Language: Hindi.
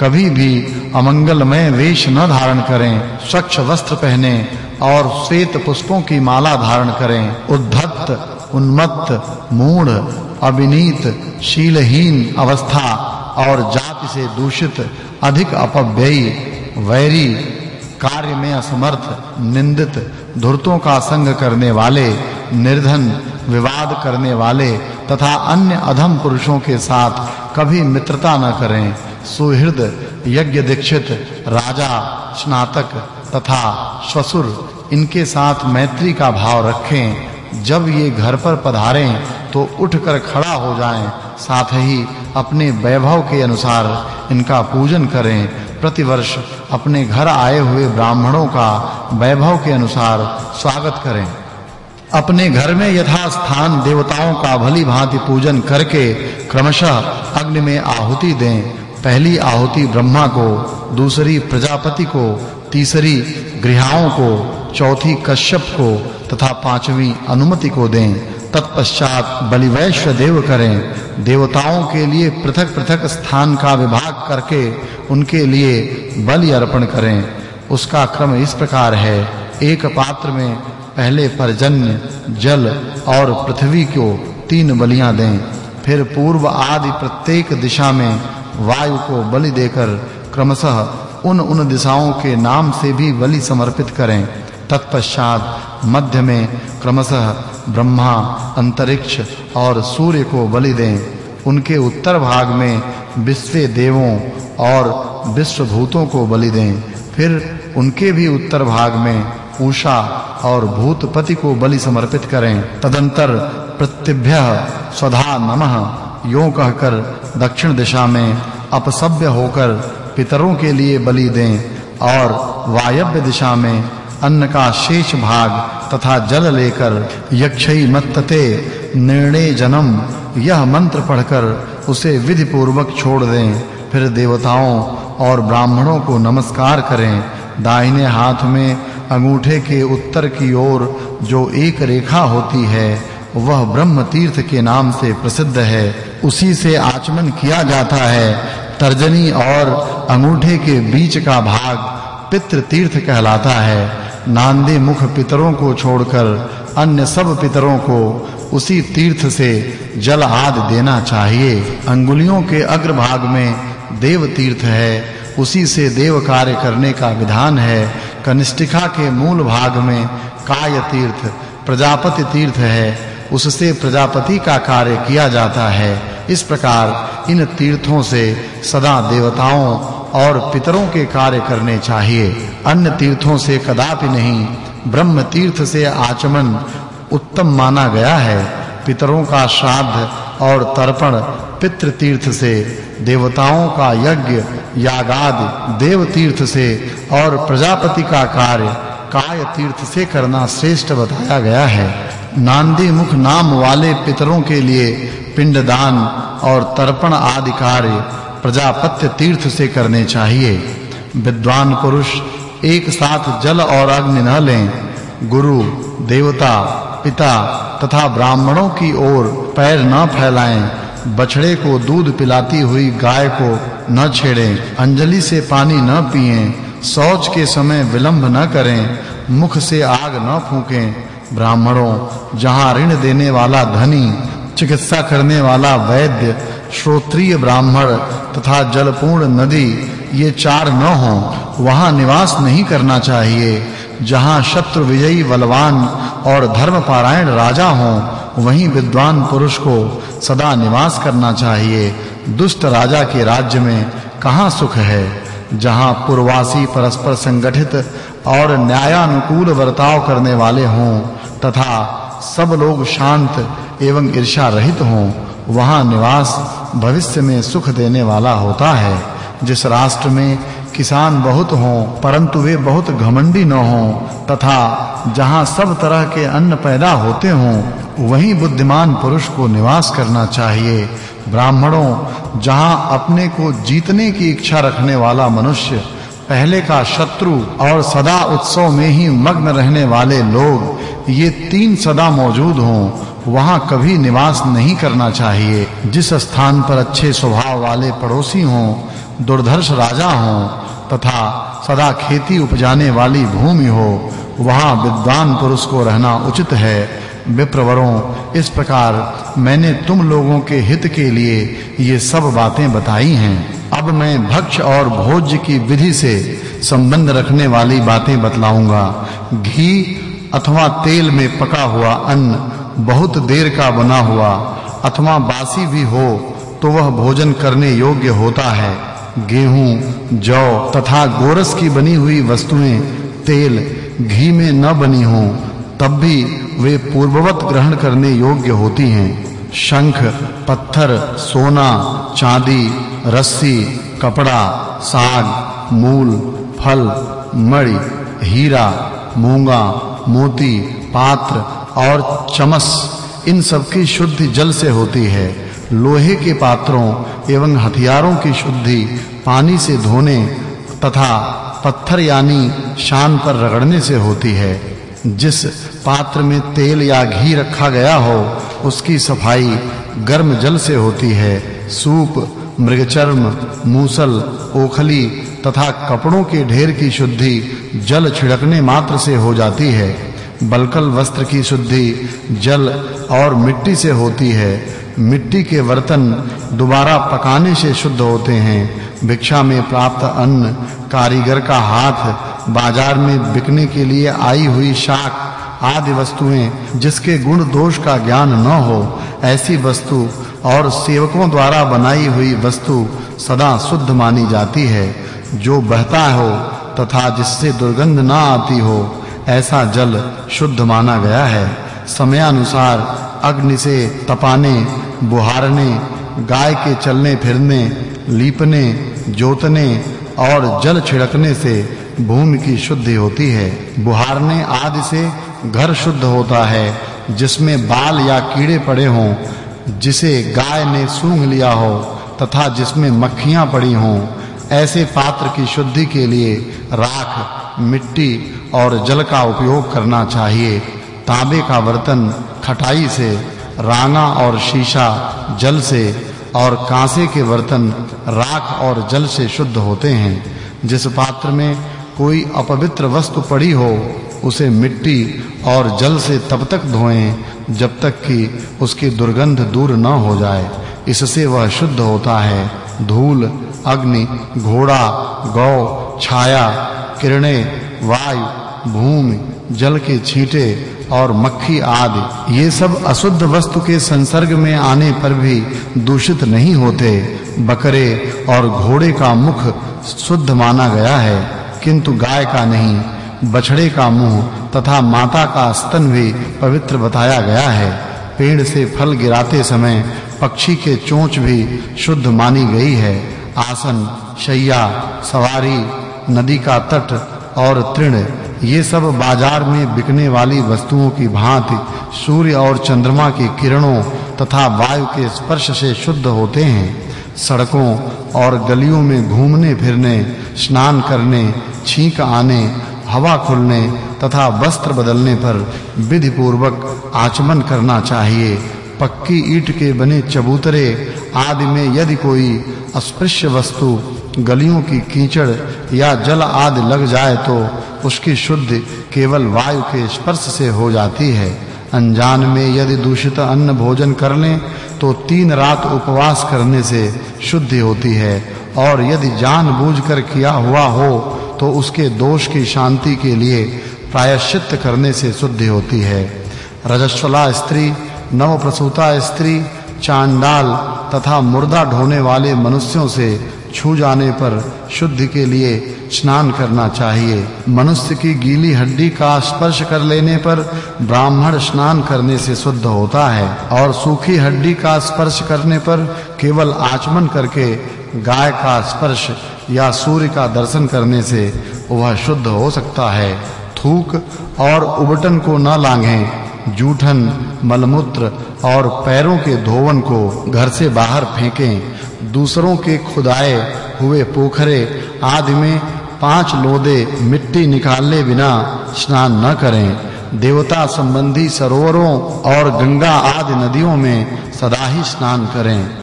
कभी भी अमंगलमय वेश न धारण करें, स्वच्छ वस्त्र पहने और श्वेत पुष्पों की माला धारण करें। उद्धत उन्मत्त, मूढ़, अविनीत, शीलहीन अवस्था और जाति से दूषित, अधिक अपव्ययी, वैरी, कार्य में असमर्थ, निंदित, धुर्तों का संग करने वाले, निर्धन, विवाद करने वाले तथा अन्य अधम पुरुषों के साथ कभी मित्रता न करें। सुहृद यज्ञ दीक्षित, राजा, स्नातक तथा ससुर इनके साथ मैत्री का भाव रखें। जब ये घर पर पधारें तो उठकर खड़ा हो जाएँ। साथ ही अपने वैभव के अनुसार इनका पूजन करें। प्रतिवर्ष अपने घर आए हुए ब्राह्मणों का वैभव के अनुसार स्वागत करें। अपने घर में यथा स्थान देवताओं का भली भांति पूजन करके क्रमशः अग्नि में आहुति दें पहली आहुति ब्रह्मा को, दूसरी प्रजापति को, तीसरी गृहाओं को, चौथी कश्यप को तथा पांचवी अनुमति को दें। तत्पश्चात बलिवैश्व देव करें। देवताओं के लिए पृथक-पृथक स्थान का विभाग करके उनके लिए बलि अर्पण करें। उसका क्रम इस प्रकार है। एक पात्र में पहले परजन्य, जल और पृथ्वी को तीन बलियाँ दें। फिर पूर्व आदि प्रत्येक दिशा में वायु को बलि देकर क्रमशः उन उन दिशाओं के नाम से भी बलि समर्पित करें। तत्पश्चात मध्य में क्रमशः ब्रह्मा, अंतरिक्ष और सूर्य को बलि दें। उनके उत्तर भाग में विश्व देवों और विश्व भूतों को बलि दें। फिर उनके भी उत्तर भाग में उषा और भूतपति को बलि समर्पित करें। तदंतर प्रत्यभ्य स्वधा नमः। यो कहकर दक्षिण दिशा में अपसभ्य होकर पितरों के लिए बलि दें और वायव्य दिशा में अन्न का शेष भाग तथा जल लेकर यक्षई मत्तते निर्णय जन्म, यह मंत्र पढ़कर उसे विधि पूर्वक छोड़ दें। फिर देवताओं और ब्राह्मणों को नमस्कार करें। दाहिने हाथ में अंगूठे के उत्तर की ओर जो एक रेखा होती है, वह ब्रह्म तीर्थ के नाम से प्रसिद्ध है। उसी से आचमन किया जाता है। तर्जनी और अंगूठे के बीच का भाग पितृ तीर्थ कहलाता है। नांदे मुख पितरों को छोड़कर अन्य सब पितरों को उसी तीर्थ से जल आदि देना चाहिए। अंगुलियों के अग्रभाग में देव तीर्थ है। उसी से देव कार्य करने का विधान है। कनिष्ठिका के मूल भाग में काय तीर्थ, प्रजापति तीर्थ है। उससे प्रजापति का कार्य किया जाता है। इस प्रकार इन तीर्थों से सदा देवताओं और पितरों के कार्य करने चाहिए। अन्य तीर्थों से कदापि नहीं ब्रह्म तीर्थ से आचमन उत्तम माना गया है। पितरों का श्राद्ध और तर्पण पितृ तीर्थ से, देवताओं का यज्ञ, यागादि देव तीर्थ से और प्रजापति का कार्य काय तीर्थ से करना श्रेष्ठ बताया गया है। नांदी मुख नाम वाले पितरों के लिए पिंडदान और तर्पण आदि कार्य प्रजापत्य तीर्थ से करने चाहिए। विद्वान पुरुष, एक साथ जल और अग्नि न लें। गुरु, देवता, पिता तथा ब्राह्मणों की ओर पैर न फैलाएँ। बछड़े को दूध पिलाती हुई गाय को न छेड़ें। अंजलि से पानी न पिएँ। शौच के समय विलंब न करें। मुख से आग न फूकें। ब्राह्मणों, जहाँ ऋण देने वाला धनी, चिकित्सा करने वाला वैद्य, श्रोत्रिय ब्राह्मण तथा जलपूर्ण नदी, ये चार न हों, वहाँ निवास नहीं करना चाहिए। जहाँ शत्रु विजयी बलवान और धर्मपारायण राजा हों, वहीं विद्वान पुरुष को सदा निवास करना चाहिए। दुष्ट राजा के राज्य में कहाँ सुख है? जहाँ पूर्वासी परस्पर संगठित और न्यायानुकूल वर्ताव करने वाले हों तथा सब लोग शांत एवं ईर्ष्या रहित हों, वहाँ निवास भविष्य में सुख देने वाला होता है। जिस राष्ट्र में किसान बहुत हों, परंतु वे बहुत घमंडी न हों, तथा जहाँ सब तरह के अन्न पैदा होते हों, वहीं बुद्धिमान पुरुष को निवास करना चाहिए। ब्राह्मणों, जहाँ अपने को जीतने की इच्छा रखने वाला मनुष्य पहले का शत्रु और सदा उत्सव में ही मग्न रहने वाले लोग, ये तीन सदा मौजूद हों, वहाँ कभी निवास नहीं करना चाहिए। जिस स्थान पर अच्छे स्वभाव वाले पड़ोसी हों, दुर्धर्ष राजा हों, तथा सदा खेती उपजाने वाली भूमि हो, वहाँ विद्वान पुरुष को रहना उचित है। विप्रवरों, इस प्रकार मैंने तुम लोगों के हित के लिए ये सब बातें बताई हैं। अब मैं भक्ष और भोज्य की विधि से संबंध रखने वाली बातें बतलाऊँगा। घी अथवा तेल में पका हुआ अन्न बहुत देर का बना हुआ, अथवा बासी भी हो तो वह भोजन करने योग्य होता है। गेहूँ, जौ तथा गोरस की बनी हुई वस्तुएँ, तेल घी में न बनी हों तब भी वे पूर्ववत ग्रहण करने योग्य होती हैं। शंख, पत्थर, सोना, चांदी, रस्सी, कपड़ा, साग, मूल, फल, मणि, हीरा, मूँगा, मोती, पात्र और चमस, इन सब की शुद्धि जल से होती है। लोहे के पात्रों एवं हथियारों की शुद्धि पानी से धोने तथा पत्थर यानी शान पर रगड़ने से होती है। जिस पात्र में तेल या घी रखा गया हो, उसकी सफ़ाई गर्म जल से होती है। सूप, मृगचर्म, मूसल, ओखली तथा कपड़ों के ढेर की शुद्धि जल छिड़कने मात्र से हो जाती है। बलकल वस्त्र की शुद्धि जल और मिट्टी से होती है। मिट्टी के बर्तन दोबारा पकाने से शुद्ध होते हैं। भिक्षा में प्राप्त अन्न कारीगर का हाथ बाज़ार में बिकने के लिए आई हुई शाक, आदि वस्तुएँ, जिसके गुण दोष का ज्ञान न हो, ऐसी वस्तु और सेवकों द्वारा बनाई हुई वस्तु सदा शुद्ध मानी जाती है। जो बहता हो तथा जिससे दुर्गंध न आती हो, ऐसा जल शुद्ध माना गया है। समयानुसार अग्नि से तपाने, बुहारने, गाय के चलने फिरने, लीपने, जोतने और जल छिड़कने से भूमि की शुद्धि होती है। बुहारने आदि से घर शुद्ध होता है, जिसमें बाल या कीड़े पड़े हों, जिसे गाय ने सूंघ लिया हो, तथा जिसमें मक्खियाँ पड़ी हों, ऐसे पात्र की शुद्धि के लिए राख, मिट्टी और जल का उपयोग करना चाहिए। तांबे का बर्तन खटाई से, रांगा और शीशा जल से, और कांसे के बर्तन राख और जल से शुद्ध होते हैं, जिस पात्र में कोई अपवित्र वस्तु पड़ी हो, उसे मिट्टी और जल से तब तक धोएँ, जब तक कि उसकी दुर्गंध दूर न हो जाए। इससे वह शुद्ध होता है। धूल, अग्नि, घोड़ा, गौ, छाया, किरणें, वायु, भूमि, जल के छींटे और मक्खी आदि, ये सब अशुद्ध वस्तु के संसर्ग में आने पर भी दूषित नहीं होते। बकरे और घोड़े का मुख शुद्ध माना गया है। किंतु गाय का नहीं, बछड़े का मुँह तथा माता का स्तन भी पवित्र बताया गया है। पेड़ से फल गिराते समय पक्षी के चोंच भी शुद्ध मानी गई है। आसन, शैया, सवारी, नदी का तट और तृण, ये सब बाज़ार में बिकने वाली वस्तुओं की भांति सूर्य और चंद्रमा की किरणों तथा वायु के स्पर्श से शुद्ध होते हैं। सड़कों और गलियों में घूमने फिरने, स्नान करने, छींक आने, हवा खुलने तथा वस्त्र बदलने पर विधि पूर्वक आचमन करना चाहिए। पक्की ईंट के बने चबूतरे आदि में यदि कोई अस्पृश्य वस्तु गलियों की कीचड़ या जल आदि लग जाए तो उसकी शुद्धि केवल वायु के स्पर्श से हो जाती है। अनजान में यदि दूषित अन्न भोजन कर लें तो तीन रात उपवास करने से शुद्धि होती है। और यदि जानबूझकर किया हुआ हो तो उसके दोष की शांति के लिए प्रायश्चित करने से शुद्धि होती है। रजस्वला स्त्री, नवप्रसूता स्त्री, चांडाल तथा मुर्दा ढोने वाले मनुष्यों से छू जाने पर शुद्धि के लिए स्नान करना चाहिए। मनुष्य की गीली हड्डी का स्पर्श कर लेने पर ब्राह्मण स्नान करने से शुद्ध होता है और सूखी हड्डी का स्पर्श करने पर केवल आचमन करके गाय का स्पर्श या सूर्य का दर्शन करने से वह शुद्ध हो सकता है। थूक और उबटन को न लांघें। जूठन, मलमूत्र और पैरों के धोवन को घर से बाहर फेंकें। दूसरों के खुदाए हुए पोखरे आदि में पाँच लोदे मिट्टी निकालने बिना स्नान न करें। देवता संबंधी सरोवरों और गंगा आदि नदियों में सदा ही स्नान करें।